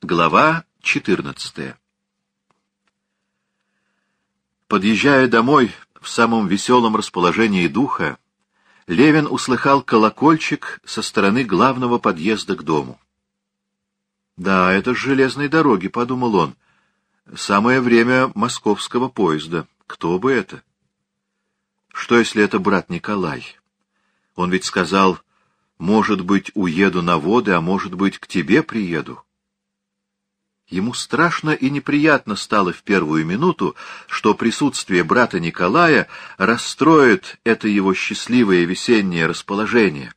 Глава 14 Подъезжая домой в самом веселом расположении духа, Левин услыхал колокольчик со стороны главного подъезда к дому. «Да, это с железной дороги», — подумал он. «Самое время московского поезда. Кто бы это?» «Что, если это брат Николай? Он ведь сказал, может быть, уеду на воды, а может быть, к тебе приеду». Ему страшно и неприятно стало в первую минуту, что присутствие брата Николая расстроит это его счастливое весеннее расположение.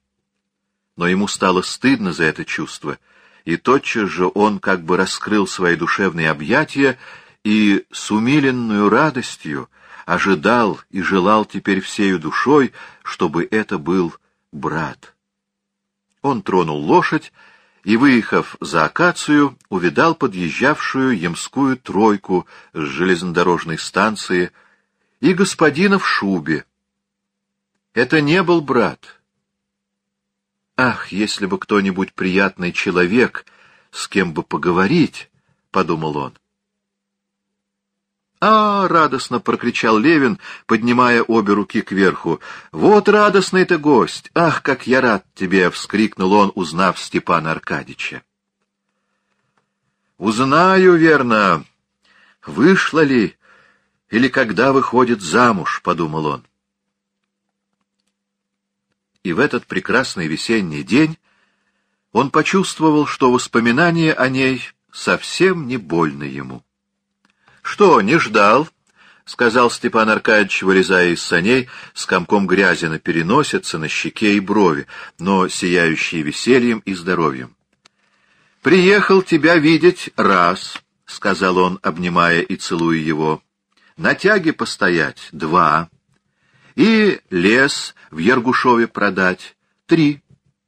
Но ему стало стыдно за это чувство, и тотчас же он как бы раскрыл свои душевные объятия и с умиленную радостью ожидал и желал теперь всею душой, чтобы это был брат. Он тронул лошадь, и, выехав за акацию, увидал подъезжавшую ямскую тройку с железнодорожной станции и господина в шубе. Это не был брат. Ах, если бы кто-нибудь приятный человек, с кем бы поговорить, — подумал он. «А!» — радостно прокричал Левин, поднимая обе руки кверху. «Вот радостный ты гость! Ах, как я рад тебе!» — вскрикнул он, узнав Степана Аркадьича. «Узнаю, верно, вышла ли или когда выходит замуж», — подумал он. И в этот прекрасный весенний день он почувствовал, что воспоминание о ней совсем не больно ему. — Что, не ждал? — сказал Степан Аркадьевич, вылезая из саней, с комком грязи на переносице, на щеке и брови, но сияющие весельем и здоровьем. — Приехал тебя видеть раз, — сказал он, обнимая и целуя его. — На тяге постоять — два. И лес в Ергушове продать — три.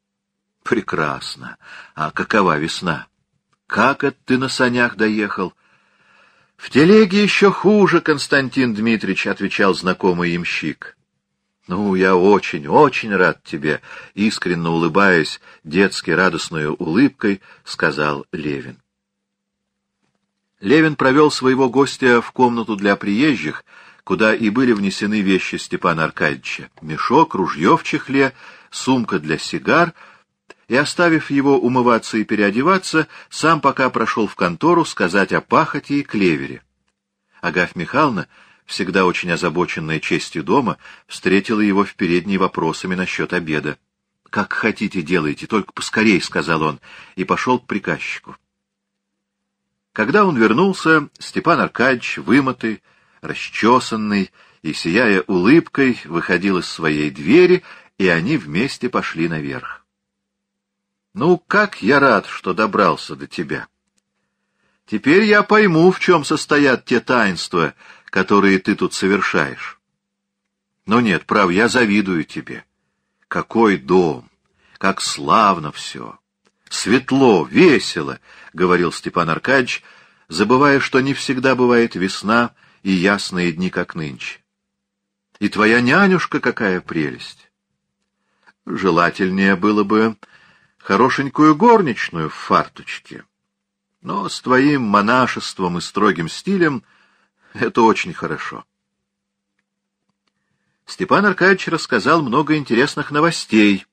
— Прекрасно. А какова весна? Как это ты на санях доехал? — в телеге еще хуже, Константин Дмитриевич, отвечал знакомый ямщик. Ну, я очень, очень рад тебе, искренне улыбаясь, детски радостной улыбкой, сказал Левин. Левин провел своего гостя в комнату для приезжих, куда и были внесены вещи Степана Аркадьевича. Мешок, ружье в чехле, сумка для сигар — и, оставив его умываться и переодеваться, сам пока прошел в контору сказать о пахоте и клевере. Агафь Михайловна, всегда очень озабоченная честью дома, встретила его в передней вопросами насчет обеда. — Как хотите, делайте, только поскорей, — сказал он, и пошел к приказчику. Когда он вернулся, Степан Аркадьевич, вымытый, расчесанный и, сияя улыбкой, выходил из своей двери, и они вместе пошли наверх. Ну, как я рад, что добрался до тебя. Теперь я пойму, в чем состоят те таинства, которые ты тут совершаешь. Но нет, прав, я завидую тебе. Какой дом! Как славно все! Светло, весело, — говорил Степан Аркадьевич, забывая, что не всегда бывает весна и ясные дни, как нынче. И твоя нянюшка какая прелесть! Желательнее было бы хорошенькую горничную в фарточке. Но с твоим монашеством и строгим стилем это очень хорошо. Степан Аркадьевич рассказал много интересных новостей,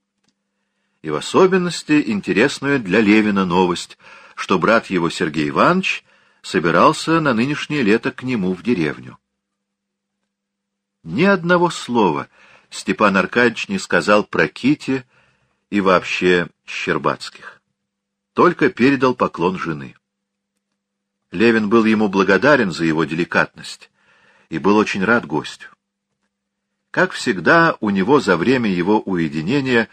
и в особенности интересную для Левина новость, что брат его Сергей Иванович собирался на нынешнее лето к нему в деревню. Ни одного слова Степан Аркадьевич не сказал про Кити и вообще Щербацких. Только передал поклон жены. Левин был ему благодарен за его деликатность и был очень рад гостю. Как всегда, у него за время его уединения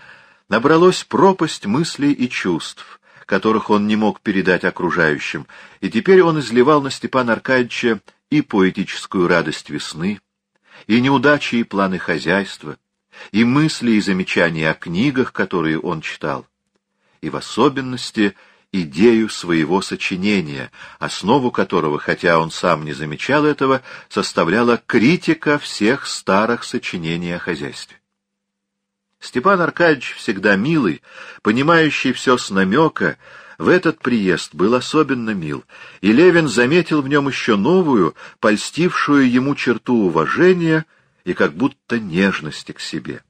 набралось пропасть мыслей и чувств, которых он не мог передать окружающим, и теперь он изливал на Степана Аркадьевича и поэтическую радость весны, и неудачи и планы хозяйства, и мысли и замечания о книгах, которые он читал, и в особенности идею своего сочинения, основу которого, хотя он сам не замечал этого, составляла критика всех старых сочинений о хозяйстве. Степан Аркадьевич, всегда милый, понимающий все с намека, в этот приезд был особенно мил, и Левин заметил в нем еще новую, польстившую ему черту уважения и как будто нежности к себе.